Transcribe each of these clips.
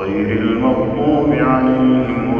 غير المغضوب عليهم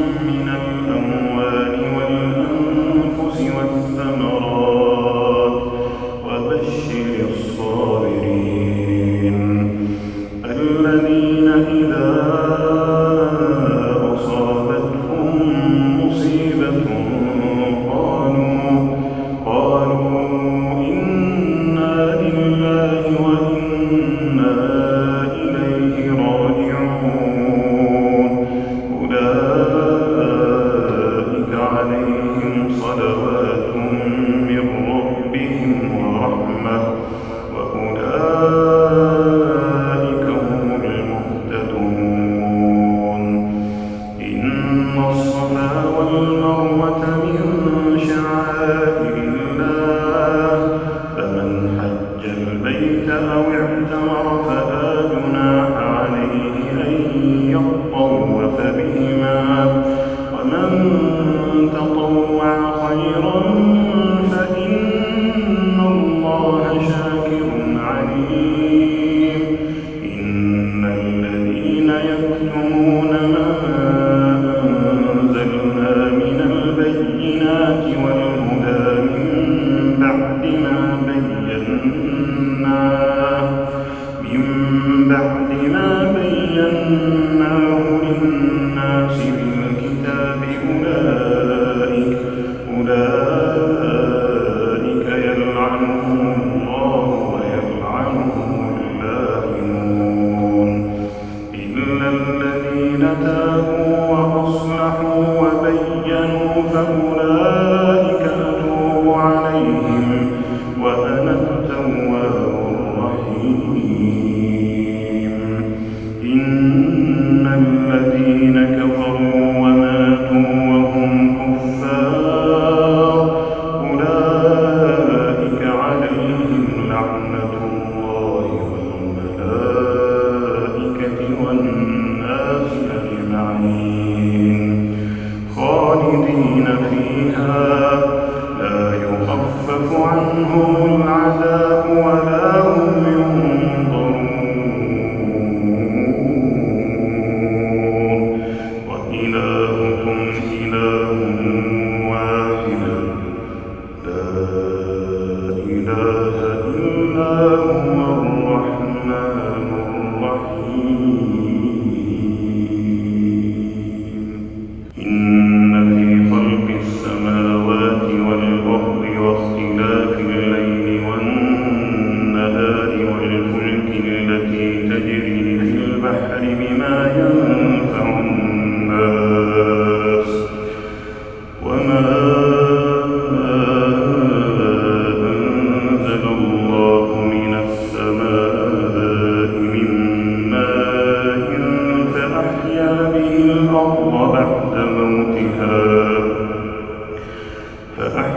Amen.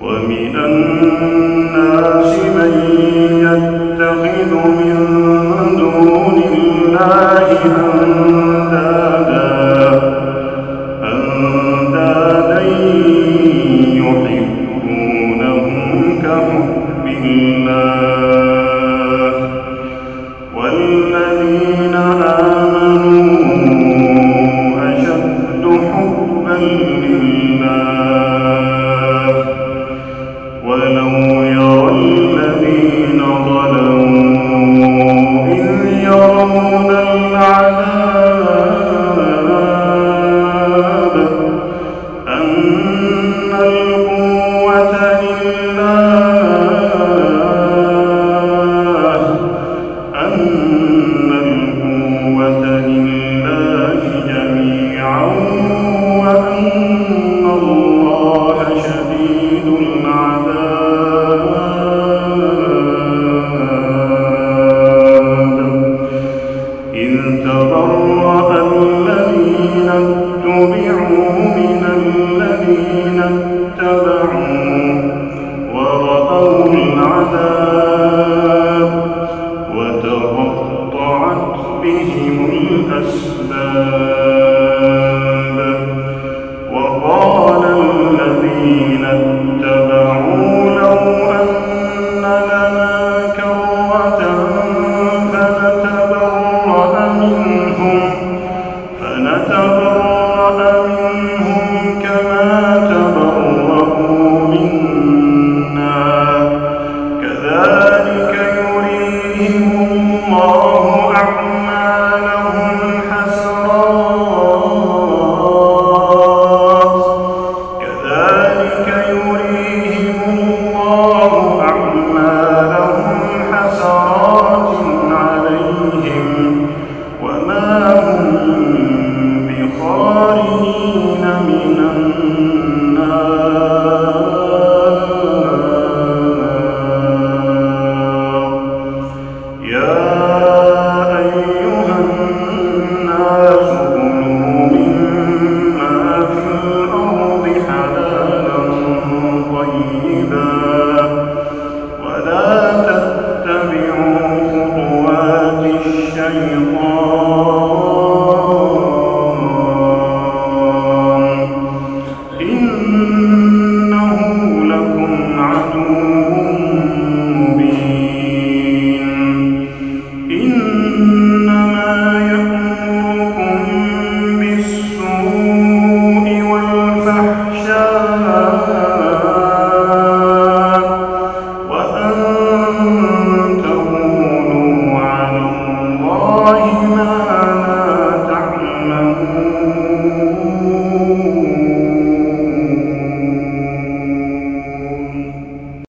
ومن الناس من يتخذ من دون الله أندادا أندادا يحبونهم كحب الله. be here. Oh.